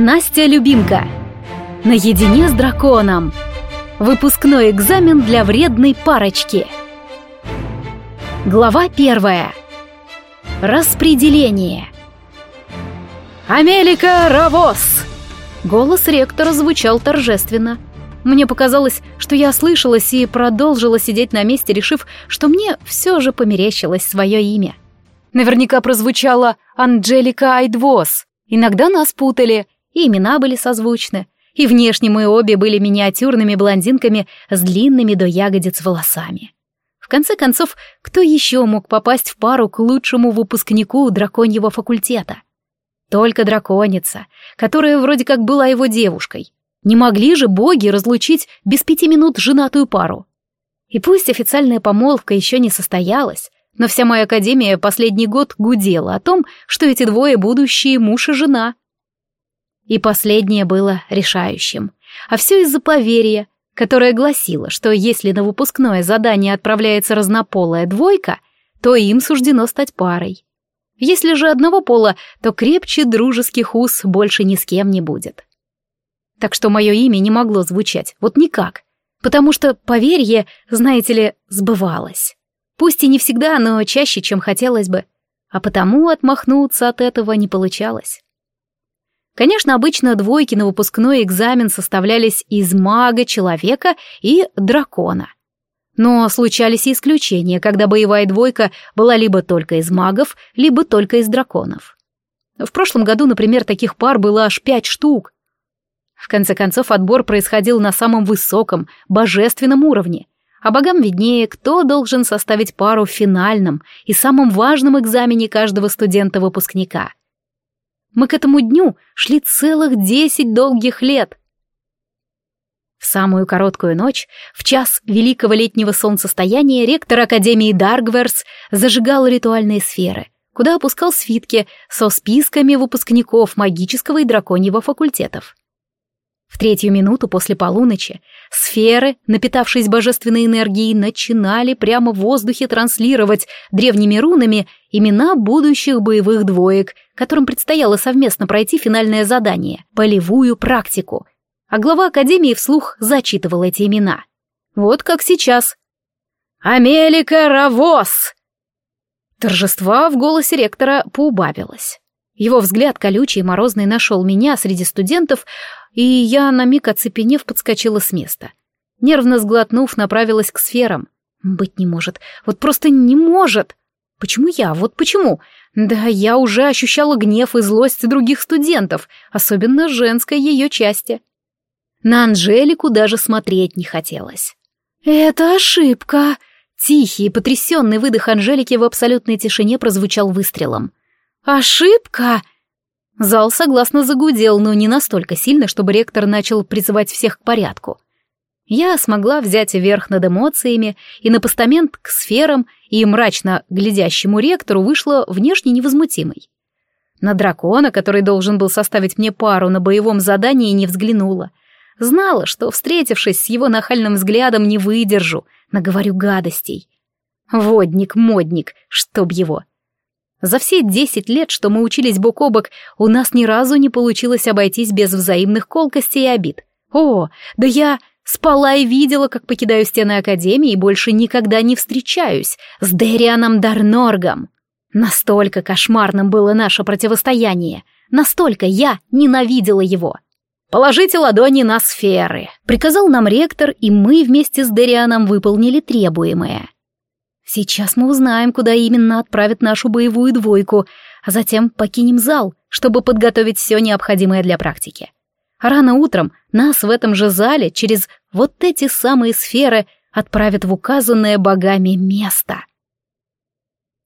Настя Любимка. Наедине с драконом. Выпускной экзамен для вредной парочки. Глава первая. Распределение. «Амелика Равос!» Голос ректора звучал торжественно. Мне показалось, что я ослышалась и продолжила сидеть на месте, решив, что мне все же померещилось свое имя. Наверняка прозвучало «Анджелика Айдвос». Иногда нас путали, и имена были созвучны, и внешне мы обе были миниатюрными блондинками с длинными до ягодиц волосами. В конце концов, кто еще мог попасть в пару к лучшему выпускнику драконьего факультета? Только драконица, которая вроде как была его девушкой. Не могли же боги разлучить без пяти минут женатую пару. И пусть официальная помолвка еще не состоялась, но вся моя академия последний год гудела о том, что эти двое будущие муж и жена. И последнее было решающим. А все из-за поверья, которое гласило, что если на выпускное задание отправляется разнополая двойка, то им суждено стать парой. Если же одного пола, то крепче дружеских уз больше ни с кем не будет. Так что мое имя не могло звучать, вот никак, потому что поверье, знаете ли, сбывалось. Пусть и не всегда, но чаще, чем хотелось бы. А потому отмахнуться от этого не получалось. Конечно, обычно двойки на выпускной экзамен составлялись из мага, человека и дракона. Но случались и исключения, когда боевая двойка была либо только из магов, либо только из драконов. В прошлом году, например, таких пар было аж пять штук. В конце концов, отбор происходил на самом высоком, божественном уровне, а богам виднее, кто должен составить пару в финальном и самом важном экзамене каждого студента-выпускника. Мы к этому дню шли целых десять долгих лет. В самую короткую ночь, в час великого летнего солнцестояния, ректор Академии Даргверс зажигал ритуальные сферы, куда опускал свитки со списками выпускников магического и драконьего факультетов. В третью минуту после полуночи сферы, напитавшись божественной энергией, начинали прямо в воздухе транслировать древними рунами имена будущих боевых двоек, которым предстояло совместно пройти финальное задание — полевую практику. А глава Академии вслух зачитывал эти имена. Вот как сейчас. «Амелика Равос!» Торжества в голосе ректора поубавилось. Его взгляд колючий и морозный нашел меня среди студентов, и я на миг оцепенев подскочила с места. Нервно сглотнув, направилась к сферам. Быть не может, вот просто не может. Почему я? Вот почему? Да, я уже ощущала гнев и злость других студентов, особенно женской ее части. На Анжелику даже смотреть не хотелось. «Это ошибка!» Тихий и потрясенный выдох Анжелики в абсолютной тишине прозвучал выстрелом. «Ошибка!» Зал согласно загудел, но не настолько сильно, чтобы ректор начал призывать всех к порядку. Я смогла взять верх над эмоциями, и на постамент к сферам и мрачно глядящему ректору вышла внешне невозмутимой. На дракона, который должен был составить мне пару на боевом задании, не взглянула. Знала, что, встретившись с его нахальным взглядом, не выдержу, наговорю гадостей. Водник-модник, чтоб его. За все десять лет, что мы учились бок о бок, у нас ни разу не получилось обойтись без взаимных колкостей и обид. О, да я спала и видела, как покидаю стены Академии и больше никогда не встречаюсь с Дерианом Дарноргом. Настолько кошмарным было наше противостояние, настолько я ненавидела его. «Положите ладони на сферы», — приказал нам ректор, и мы вместе с Дерианом выполнили требуемое. Сейчас мы узнаем, куда именно отправят нашу боевую двойку, а затем покинем зал, чтобы подготовить все необходимое для практики. Рано утром нас в этом же зале через вот эти самые сферы отправят в указанное богами место.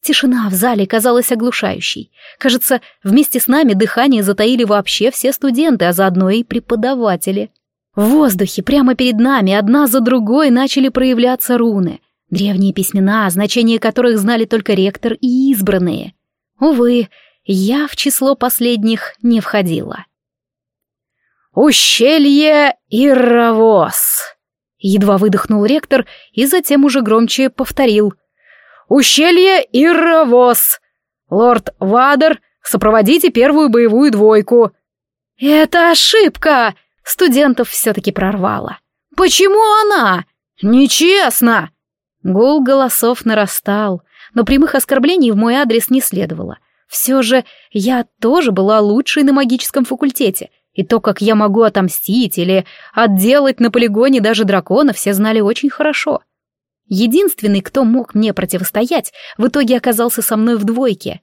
Тишина в зале казалась оглушающей. Кажется, вместе с нами дыхание затаили вообще все студенты, а заодно и преподаватели. В воздухе прямо перед нами одна за другой начали проявляться руны — Древние письмена, значение которых знали только ректор и избранные. Увы, я в число последних не входила. «Ущелье Ирровоз!» Едва выдохнул ректор и затем уже громче повторил. «Ущелье Ирровоз! Лорд Вадер, сопроводите первую боевую двойку!» «Это ошибка!» Студентов все-таки прорвало. «Почему она?» «Нечестно!» Гул голосов нарастал, но прямых оскорблений в мой адрес не следовало. Все же я тоже была лучшей на магическом факультете, и то, как я могу отомстить или отделать на полигоне даже дракона, все знали очень хорошо. Единственный, кто мог мне противостоять, в итоге оказался со мной в двойке.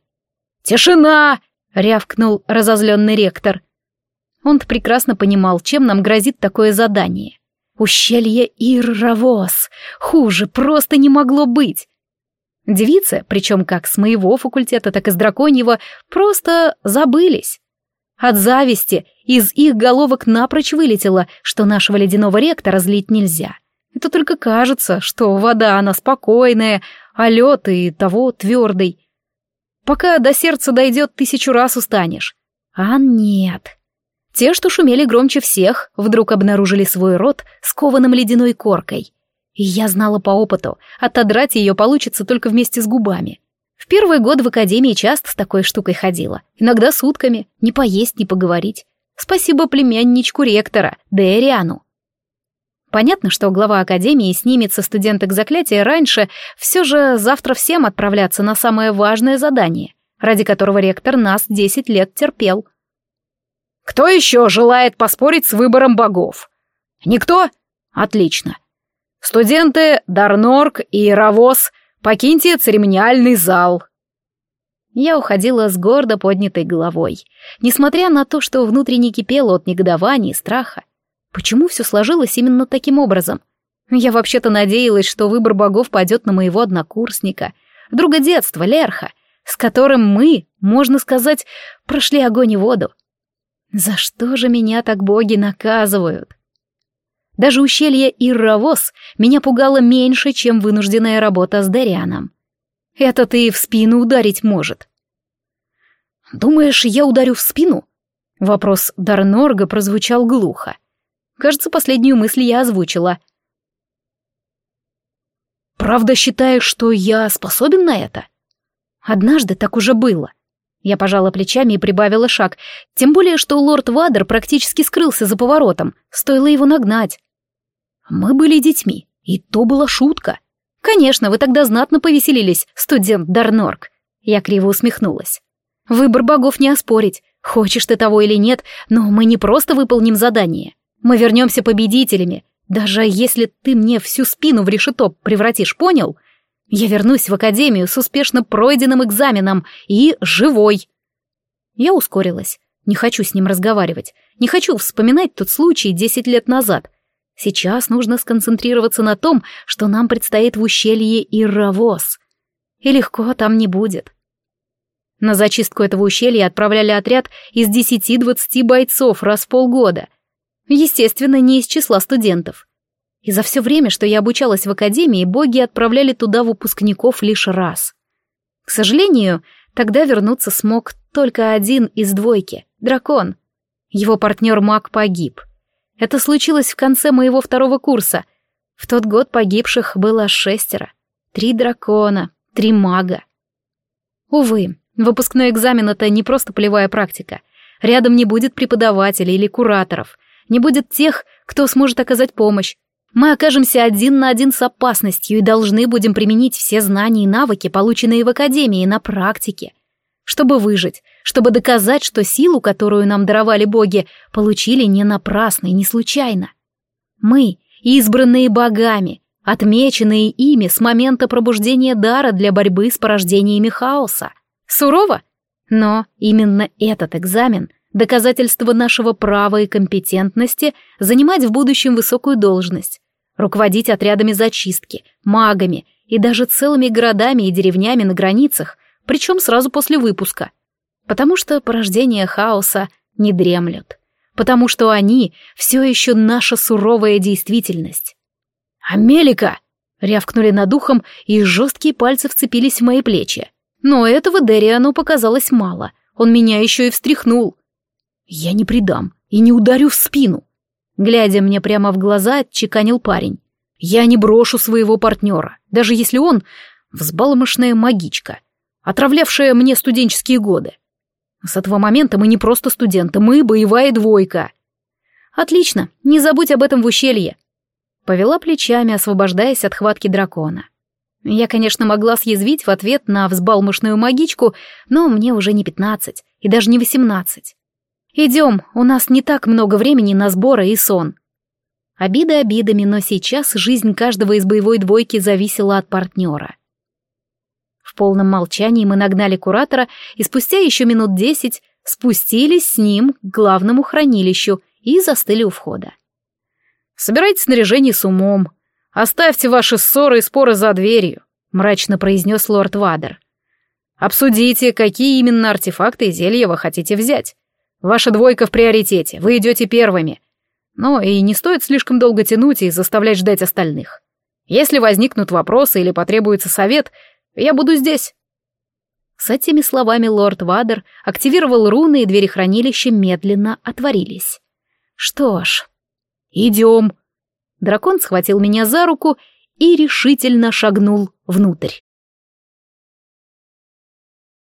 «Тишина!» — рявкнул разозленный ректор. Он-то прекрасно понимал, чем нам грозит такое задание. Ущелье Ирравос. Хуже просто не могло быть. Девицы, причем как с моего факультета, так и с драконьего, просто забылись. От зависти из их головок напрочь вылетело, что нашего ледяного ректора злить нельзя. Это только кажется, что вода она спокойная, а лед и того твердый. Пока до сердца дойдет, тысячу раз устанешь. А нет. Те, что шумели громче всех, вдруг обнаружили свой рот скованным ледяной коркой. И я знала по опыту, отодрать ее получится только вместе с губами. В первый год в академии часто с такой штукой ходила, иногда сутками, не поесть, не поговорить. Спасибо племянничку ректора, Дериану. Понятно, что глава академии снимет со студенток заклятия раньше, все же завтра всем отправляться на самое важное задание, ради которого ректор нас десять лет терпел. Кто еще желает поспорить с выбором богов? Никто? Отлично. Студенты Дарнорг и Равос, покиньте церемониальный зал. Я уходила с гордо поднятой головой, несмотря на то, что внутренне кипело от негодования и страха. Почему все сложилось именно таким образом? Я вообще-то надеялась, что выбор богов пойдет на моего однокурсника, друга детства, Лерха, с которым мы, можно сказать, прошли огонь и воду. За что же меня так боги наказывают? Даже ущелье Ирравос меня пугало меньше, чем вынужденная работа с Дарианом. Это ты и в спину ударить может. «Думаешь, я ударю в спину?» Вопрос Дарнорга прозвучал глухо. Кажется, последнюю мысль я озвучила. «Правда считаешь, что я способен на это?» Однажды так уже было. Я пожала плечами и прибавила шаг, тем более, что лорд Вадер практически скрылся за поворотом, стоило его нагнать. Мы были детьми, и то была шутка. Конечно, вы тогда знатно повеселились, студент Дарнорк. Я криво усмехнулась. Выбор богов не оспорить, хочешь ты того или нет, но мы не просто выполним задание. Мы вернемся победителями, даже если ты мне всю спину в решето превратишь, понял? Я вернусь в академию с успешно пройденным экзаменом и живой. Я ускорилась. Не хочу с ним разговаривать. Не хочу вспоминать тот случай десять лет назад. Сейчас нужно сконцентрироваться на том, что нам предстоит в ущелье Ирравоз. И легко там не будет. На зачистку этого ущелья отправляли отряд из десяти-двадцати бойцов раз в полгода. Естественно, не из числа студентов. И за все время, что я обучалась в академии, боги отправляли туда выпускников лишь раз. К сожалению, тогда вернуться смог только один из двойки — дракон. Его партнер-маг погиб. Это случилось в конце моего второго курса. В тот год погибших было шестеро. Три дракона, три мага. Увы, выпускной экзамен — это не просто полевая практика. Рядом не будет преподавателей или кураторов, не будет тех, кто сможет оказать помощь. Мы окажемся один на один с опасностью и должны будем применить все знания и навыки, полученные в академии, на практике чтобы выжить, чтобы доказать, что силу, которую нам даровали боги, получили не напрасно и не случайно. Мы, избранные богами, отмеченные ими с момента пробуждения дара для борьбы с порождениями хаоса. Сурово? Но именно этот экзамен — доказательство нашего права и компетентности занимать в будущем высокую должность, руководить отрядами зачистки, магами и даже целыми городами и деревнями на границах, причем сразу после выпуска. Потому что порождения хаоса не дремлют. Потому что они все еще наша суровая действительность. «Амелика!» — рявкнули над ухом, и жесткие пальцы вцепились в мои плечи. Но этого Дериану показалось мало. Он меня еще и встряхнул. «Я не предам и не ударю в спину!» Глядя мне прямо в глаза, отчеканил парень. «Я не брошу своего партнера, даже если он взбалмошная магичка, отравлявшая мне студенческие годы. С этого момента мы не просто студенты, мы боевая двойка. Отлично, не забудь об этом в ущелье. Повела плечами, освобождаясь от хватки дракона. Я, конечно, могла съязвить в ответ на взбалмошную магичку, но мне уже не пятнадцать и даже не восемнадцать. Идем, у нас не так много времени на сборы и сон. Обиды обидами, но сейчас жизнь каждого из боевой двойки зависела от партнера. В полном молчании мы нагнали куратора и спустя еще минут десять спустились с ним к главному хранилищу и застыли у входа. «Собирайте снаряжение с умом. Оставьте ваши ссоры и споры за дверью», — мрачно произнес лорд Вадер. «Обсудите, какие именно артефакты и зелья вы хотите взять. Ваша двойка в приоритете, вы идете первыми. Но и не стоит слишком долго тянуть и заставлять ждать остальных. Если возникнут вопросы или потребуется совет, я буду здесь». С этими словами лорд Вадер активировал руны, и двери хранилища медленно отворились. «Что ж, идем». Дракон схватил меня за руку и решительно шагнул внутрь.